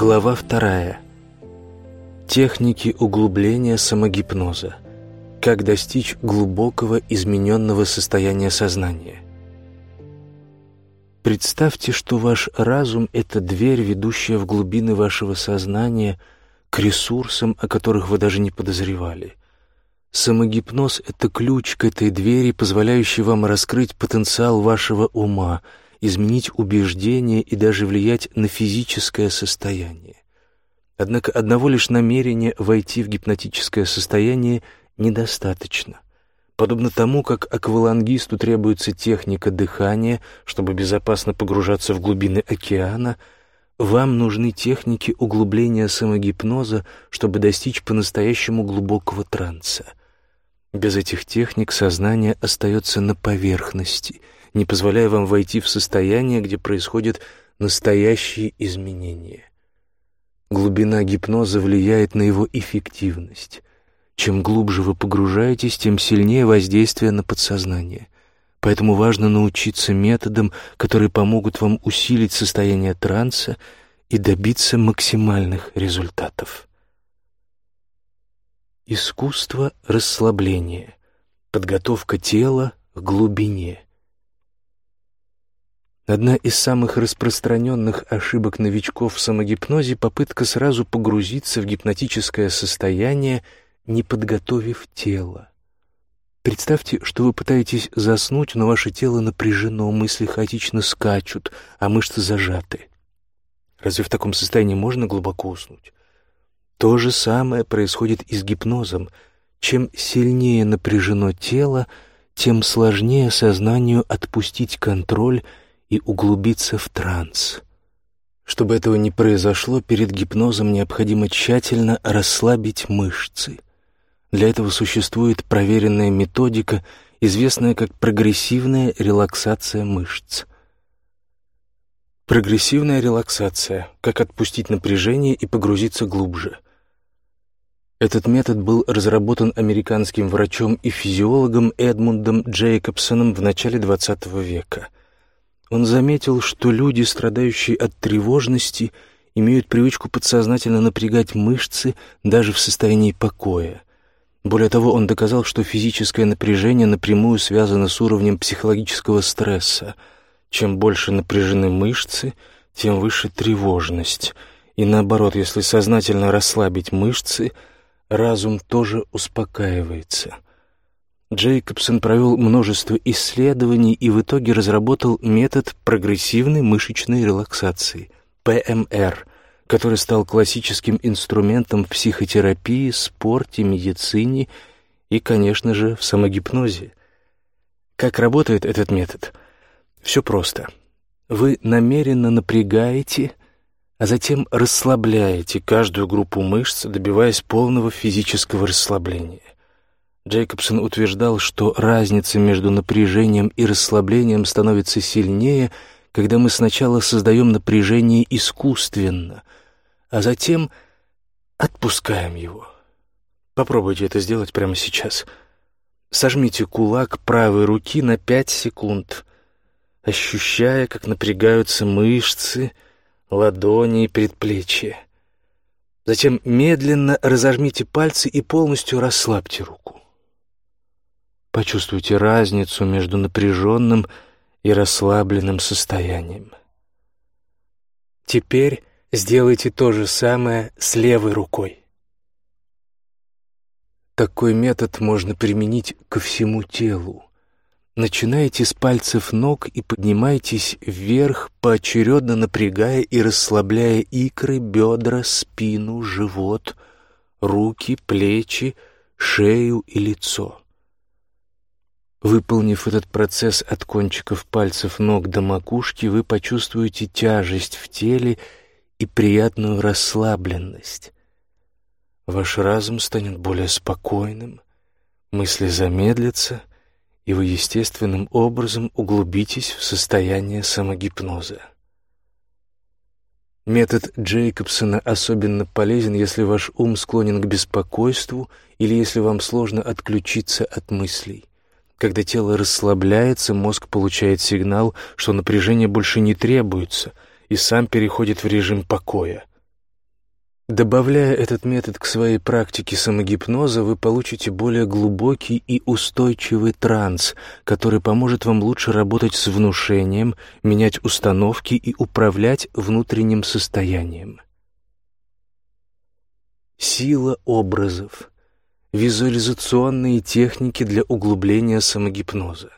Глава вторая. Техники углубления самогипноза. Как достичь глубокого измененного состояния сознания. Представьте, что ваш разум — это дверь, ведущая в глубины вашего сознания к ресурсам, о которых вы даже не подозревали. Самогипноз — это ключ к этой двери, позволяющий вам раскрыть потенциал вашего ума — изменить убеждения и даже влиять на физическое состояние. Однако одного лишь намерения войти в гипнотическое состояние недостаточно. Подобно тому, как аквалангисту требуется техника дыхания, чтобы безопасно погружаться в глубины океана, вам нужны техники углубления самогипноза, чтобы достичь по-настоящему глубокого транса. Без этих техник сознание остается на поверхности — не позволяя вам войти в состояние, где происходят настоящие изменения. Глубина гипноза влияет на его эффективность. Чем глубже вы погружаетесь, тем сильнее воздействие на подсознание. Поэтому важно научиться методам, которые помогут вам усилить состояние транса и добиться максимальных результатов. Искусство расслабления. Подготовка тела к глубине. Одна из самых распространенных ошибок новичков в самогипнозе — попытка сразу погрузиться в гипнотическое состояние, не подготовив тело. Представьте, что вы пытаетесь заснуть, но ваше тело напряжено, мысли хаотично скачут, а мышцы зажаты. Разве в таком состоянии можно глубоко уснуть? То же самое происходит и с гипнозом. Чем сильнее напряжено тело, тем сложнее сознанию отпустить контроль и углубиться в транс. Чтобы этого не произошло, перед гипнозом необходимо тщательно расслабить мышцы. Для этого существует проверенная методика, известная как прогрессивная релаксация мышц. Прогрессивная релаксация – как отпустить напряжение и погрузиться глубже. Этот метод был разработан американским врачом и физиологом Эдмундом Джейкобсоном в начале XX века – он заметил, что люди, страдающие от тревожности, имеют привычку подсознательно напрягать мышцы даже в состоянии покоя. Более того, он доказал, что физическое напряжение напрямую связано с уровнем психологического стресса. Чем больше напряжены мышцы, тем выше тревожность. И наоборот, если сознательно расслабить мышцы, разум тоже успокаивается – Джейкобсон провел множество исследований и в итоге разработал метод прогрессивной мышечной релаксации – ПМР, который стал классическим инструментом в психотерапии, спорте, медицине и, конечно же, в самогипнозе. Как работает этот метод? Все просто. Вы намеренно напрягаете, а затем расслабляете каждую группу мышц, добиваясь полного физического расслабления. Джейкобсон утверждал, что разница между напряжением и расслаблением становится сильнее, когда мы сначала создаем напряжение искусственно, а затем отпускаем его. Попробуйте это сделать прямо сейчас. Сожмите кулак правой руки на пять секунд, ощущая, как напрягаются мышцы, ладони и предплечья. Затем медленно разожмите пальцы и полностью расслабьте руку. Почувствуйте разницу между напряженным и расслабленным состоянием. Теперь сделайте то же самое с левой рукой. Такой метод можно применить ко всему телу. Начинайте с пальцев ног и поднимайтесь вверх, поочередно напрягая и расслабляя икры, бедра, спину, живот, руки, плечи, шею и лицо. Выполнив этот процесс от кончиков пальцев ног до макушки, вы почувствуете тяжесть в теле и приятную расслабленность. Ваш разум станет более спокойным, мысли замедлятся, и вы естественным образом углубитесь в состояние самогипноза. Метод Джейкобсона особенно полезен, если ваш ум склонен к беспокойству или если вам сложно отключиться от мыслей. Когда тело расслабляется, мозг получает сигнал, что напряжение больше не требуется, и сам переходит в режим покоя. Добавляя этот метод к своей практике самогипноза, вы получите более глубокий и устойчивый транс, который поможет вам лучше работать с внушением, менять установки и управлять внутренним состоянием. Сила образов. Визуализационные техники для углубления самогипноза.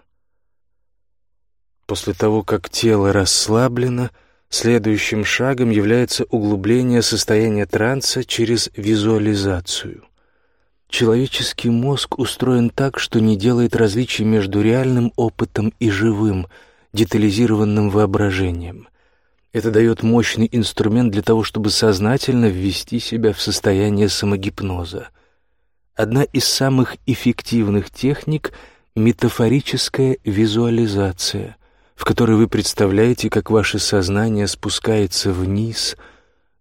После того, как тело расслаблено, следующим шагом является углубление состояния транса через визуализацию. Человеческий мозг устроен так, что не делает различий между реальным опытом и живым, детализированным воображением. Это дает мощный инструмент для того, чтобы сознательно ввести себя в состояние самогипноза. Одна из самых эффективных техник — метафорическая визуализация — в которой вы представляете, как ваше сознание спускается вниз,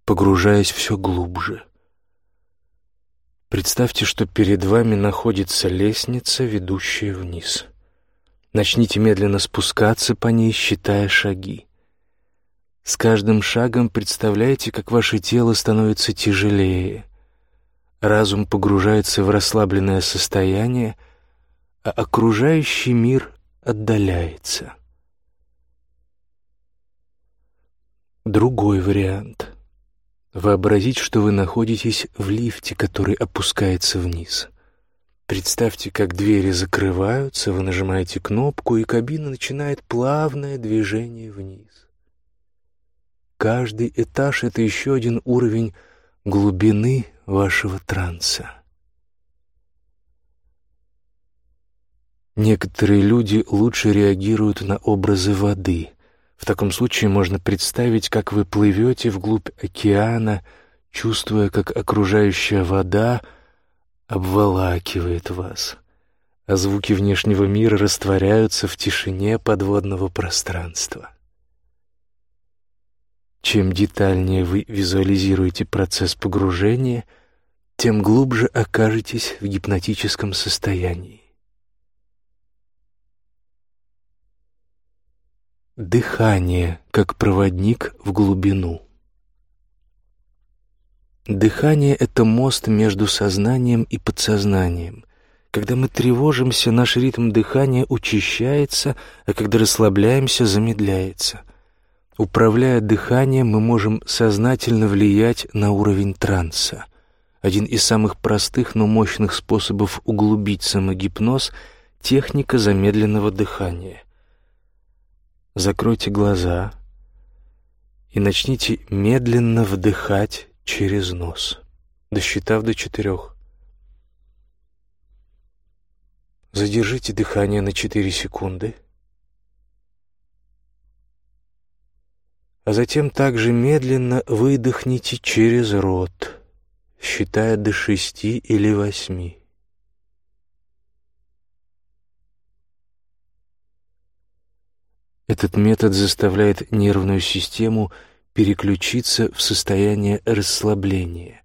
погружаясь все глубже. Представьте, что перед вами находится лестница, ведущая вниз. Начните медленно спускаться по ней, считая шаги. С каждым шагом представляете, как ваше тело становится тяжелее. Разум погружается в расслабленное состояние, а окружающий мир отдаляется. Другой вариант. Вообразить, что вы находитесь в лифте, который опускается вниз. Представьте, как двери закрываются, вы нажимаете кнопку, и кабина начинает плавное движение вниз. Каждый этаж — это еще один уровень глубины вашего транса. Некоторые люди лучше реагируют на образы воды — в таком случае можно представить, как вы плывете вглубь океана, чувствуя, как окружающая вода обволакивает вас, а звуки внешнего мира растворяются в тишине подводного пространства. Чем детальнее вы визуализируете процесс погружения, тем глубже окажетесь в гипнотическом состоянии. Дыхание как проводник в глубину. Дыхание — это мост между сознанием и подсознанием. Когда мы тревожимся, наш ритм дыхания учащается, а когда расслабляемся, замедляется. Управляя дыханием, мы можем сознательно влиять на уровень транса. Один из самых простых, но мощных способов углубить самогипноз — техника замедленного дыхания — закройте глаза и начните медленно вдыхать через нос, досчитав до четырех. Задержите дыхание на четыре секунды, а затем также медленно выдохните через рот, считая до шести или восьми. Этот метод заставляет нервную систему переключиться в состояние расслабления.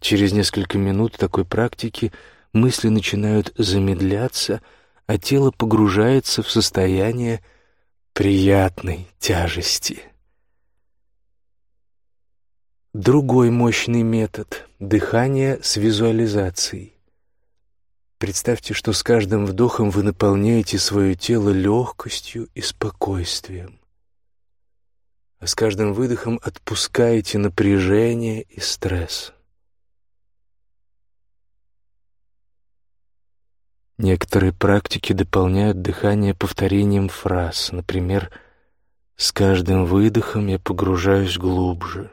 Через несколько минут такой практики мысли начинают замедляться, а тело погружается в состояние приятной тяжести. Другой мощный метод — дыхание с визуализацией. Представьте, что с каждым вдохом вы наполняете свое тело легкостью и спокойствием, а с каждым выдохом отпускаете напряжение и стресс. Некоторые практики дополняют дыхание повторением фраз, например, «С каждым выдохом я погружаюсь глубже».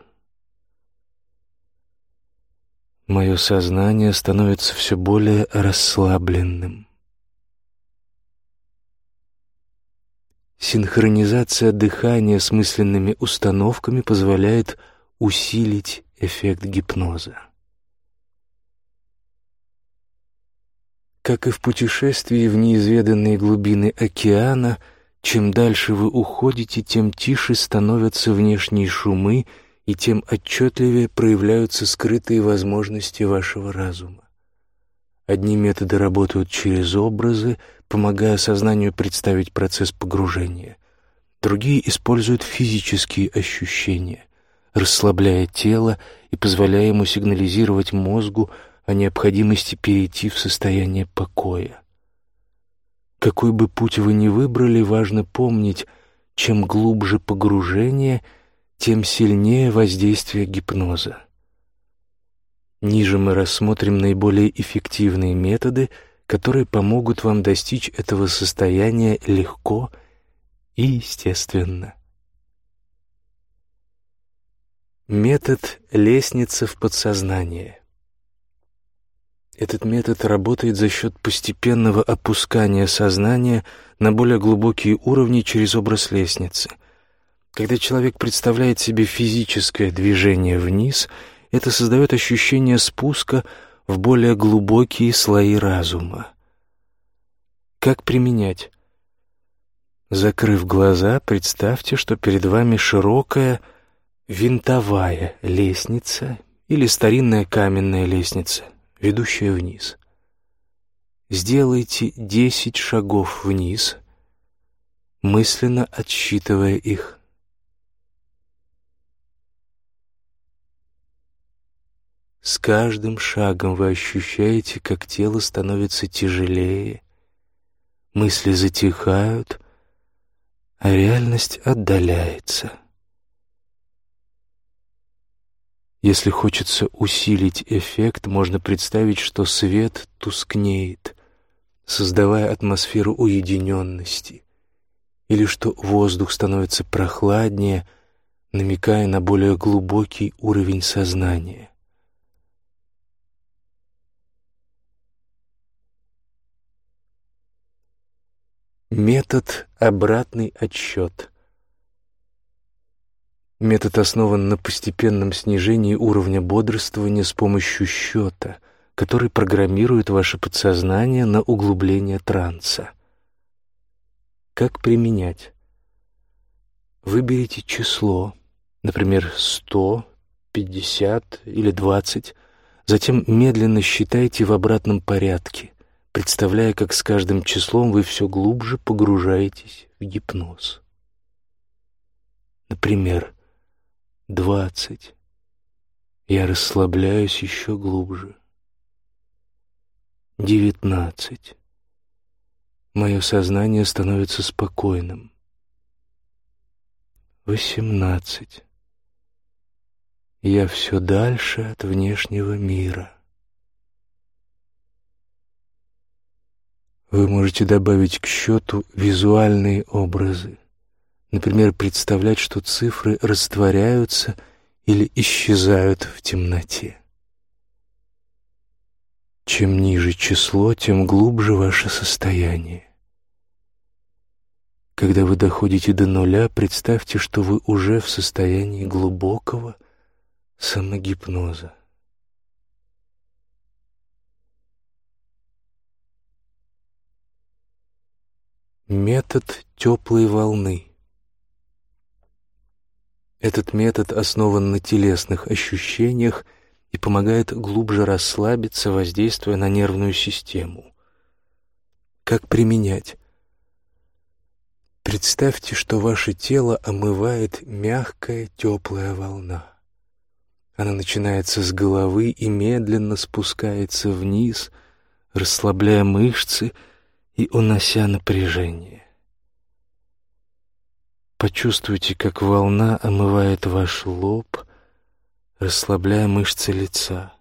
Мое сознание становится все более расслабленным. Синхронизация дыхания с мысленными установками позволяет усилить эффект гипноза. Как и в путешествии в неизведанные глубины океана, чем дальше вы уходите, тем тише становятся внешние шумы — и тем отчетливее проявляются скрытые возможности вашего разума. Одни методы работают через образы, помогая сознанию представить процесс погружения. Другие используют физические ощущения, расслабляя тело и позволяя ему сигнализировать мозгу о необходимости перейти в состояние покоя. Какой бы путь вы ни выбрали, важно помнить, чем глубже погружение, тем сильнее воздействие гипноза. Ниже мы рассмотрим наиболее эффективные методы, которые помогут вам достичь этого состояния легко и естественно. Метод «лестница в подсознание». Этот метод работает за счет постепенного опускания сознания на более глубокие уровни через образ лестницы. Когда человек представляет себе физическое движение вниз – это создает ощущение спуска в более глубокие слои разума. Как применять? Закрыв глаза, представьте, что перед вами широкая винтовая лестница или старинная каменная лестница, ведущая вниз. Сделайте десять шагов вниз, мысленно отсчитывая их. С каждым шагом вы ощущаете, как тело становится тяжелее, мысли затихают, а реальность отдаляется. Если хочется усилить эффект, можно представить, что свет тускнеет, создавая атмосферу уединенности, или что воздух становится прохладнее, намекая на более глубокий уровень сознания. Метод «обратный отсчет». Метод основан на постепенном снижении уровня бодрствования с помощью счета, который программирует ваше подсознание на углубление транса. Как применять? Выберите число, например, 100, 50 или 20, затем медленно считайте в обратном порядке представляя, как с каждым числом вы все глубже погружаетесь в гипноз. Например, двадцать. Я расслабляюсь еще глубже. Девятнадцать. Мое сознание становится спокойным. Восемнадцать. Я все дальше от внешнего мира. Вы можете добавить к счету визуальные образы. Например, представлять, что цифры растворяются или исчезают в темноте. Чем ниже число, тем глубже ваше состояние. Когда вы доходите до нуля, представьте, что вы уже в состоянии глубокого самогипноза. Метод теплой волны. Этот метод основан на телесных ощущениях и помогает глубже расслабиться, воздействуя на нервную систему. Как применять? Представьте, что ваше тело омывает мягкая теплая волна. Она начинается с головы и медленно спускается вниз, расслабляя мышцы, и унося напряжение. Почувствуйте, как волна омывает ваш лоб, расслабляя мышцы лица.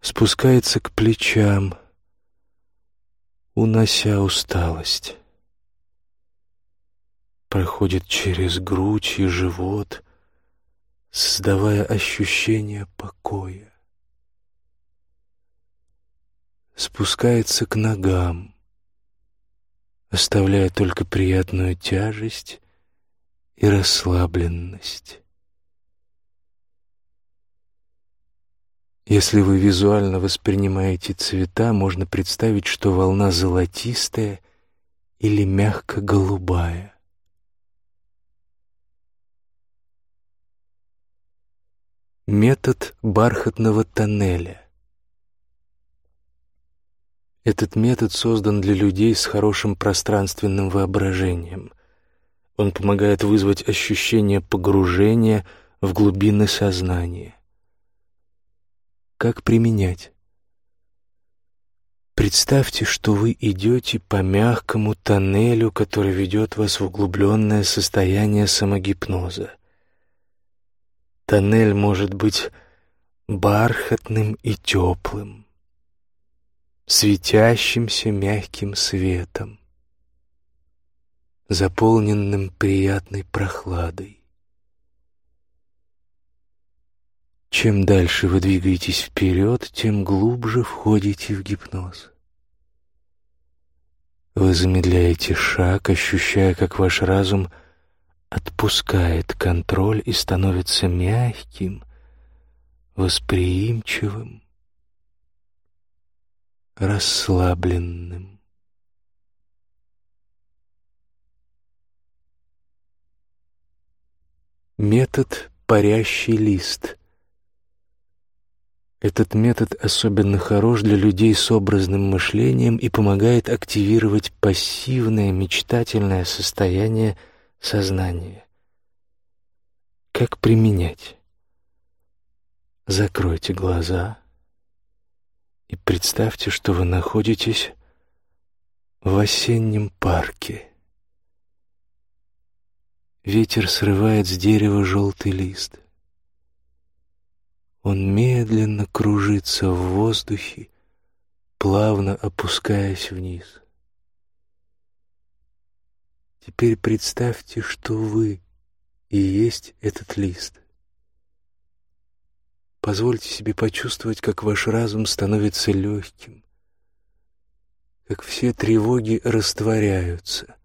Спускается к плечам, унося усталость. Проходит через грудь и живот, создавая ощущение покоя спускается к ногам, оставляя только приятную тяжесть и расслабленность. Если вы визуально воспринимаете цвета, можно представить, что волна золотистая или мягко-голубая. Метод бархатного тоннеля. Этот метод создан для людей с хорошим пространственным воображением. Он помогает вызвать ощущение погружения в глубины сознания. Как применять? Представьте, что вы идете по мягкому тоннелю, который ведет вас в углубленное состояние самогипноза. Тоннель может быть бархатным и теплым, светящимся мягким светом, заполненным приятной прохладой. Чем дальше вы двигаетесь вперед, тем глубже входите в гипноз. Вы замедляете шаг, ощущая, как ваш разум отпускает контроль и становится мягким, восприимчивым, расслабленным. Метод «парящий лист» Этот метод особенно хорош для людей с образным мышлением и помогает активировать пассивное мечтательное состояние сознания. Как применять? Закройте глаза и представьте, что вы находитесь в осеннем парке. Ветер срывает с дерева желтый лист. Он медленно кружится в воздухе, плавно опускаясь вниз. Теперь представьте, что вы и есть этот лист. Позвольте себе почувствовать, как ваш разум становится легким, как все тревоги растворяются.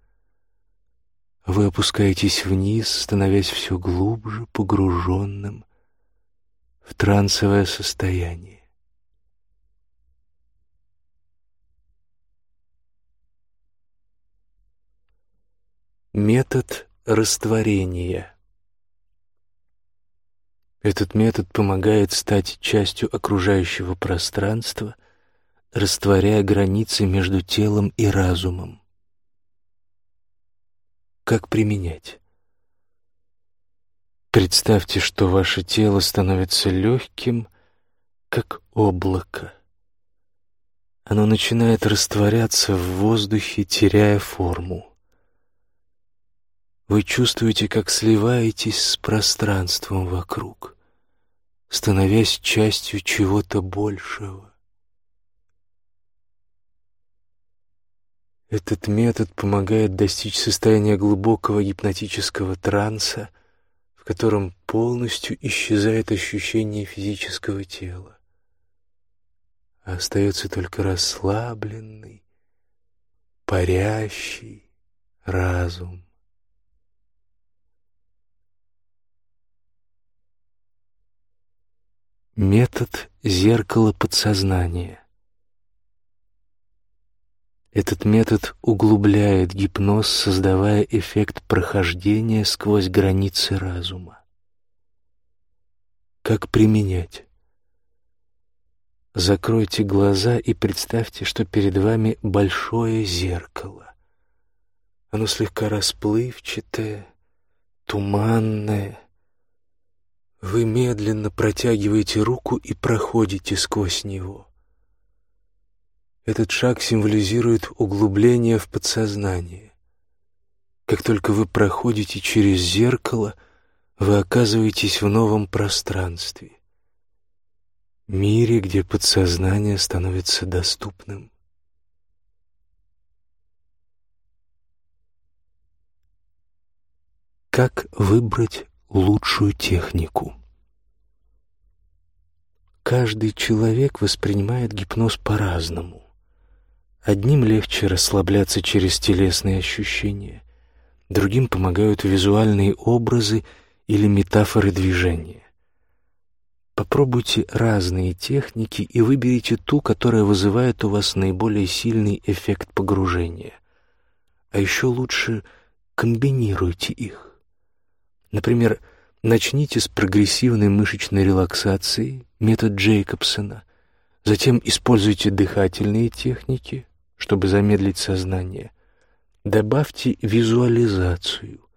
Вы опускаетесь вниз, становясь все глубже, погруженным в трансовое состояние. Метод растворения. Этот метод помогает стать частью окружающего пространства, растворяя границы между телом и разумом. Как применять? Представьте, что ваше тело становится легким, как облако. Оно начинает растворяться в воздухе, теряя форму. Вы чувствуете, как сливаетесь с пространством вокруг, становясь частью чего-то большего. Этот метод помогает достичь состояния глубокого гипнотического транса — котором полностью исчезает ощущение физического тела, а остается только расслабленный, парящий разум. Метод зеркала подсознания. Этот метод углубляет гипноз, создавая эффект прохождения сквозь границы разума. Как применять? Закройте глаза и представьте, что перед вами большое зеркало. Оно слегка расплывчатое, туманное. Вы медленно протягиваете руку и проходите сквозь него. Этот шаг символизирует углубление в подсознание. Как только вы проходите через зеркало, вы оказываетесь в новом пространстве, мире, где подсознание становится доступным. Как выбрать лучшую технику? Каждый человек воспринимает гипноз по-разному. Одним легче расслабляться через телесные ощущения, другим помогают визуальные образы или метафоры движения. Попробуйте разные техники и выберите ту, которая вызывает у вас наиболее сильный эффект погружения. А еще лучше комбинируйте их. Например, начните с прогрессивной мышечной релаксации, метод Джейкобсона, затем используйте дыхательные техники, чтобы замедлить сознание. Добавьте визуализацию,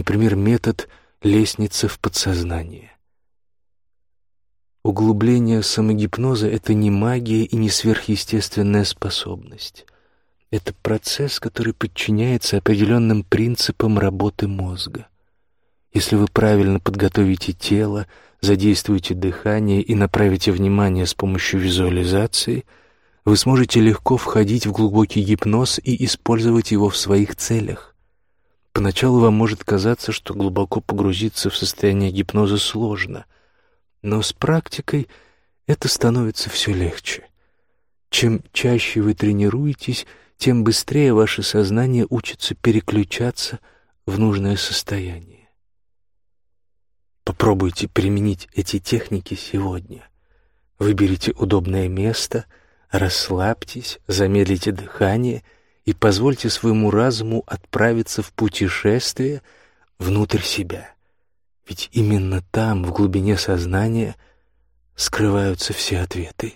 Например, метод «лестница в подсознание». Углубление самогипноза — это не магия и не сверхъестественная способность. Это процесс, который подчиняется определенным принципам работы мозга. Если вы правильно подготовите тело, задействуете дыхание и направите внимание с помощью визуализации, вы сможете легко входить в глубокий гипноз и использовать его в своих целях. Поначалу вам может казаться, что глубоко погрузиться в состояние гипноза сложно — но с практикой это становится все легче. Чем чаще вы тренируетесь, тем быстрее ваше сознание учится переключаться в нужное состояние. Попробуйте применить эти техники сегодня. Выберите удобное место, расслабьтесь, замедлите дыхание и позвольте своему разуму отправиться в путешествие внутрь себя. Ведь именно там, в глубине сознания, скрываются все ответы.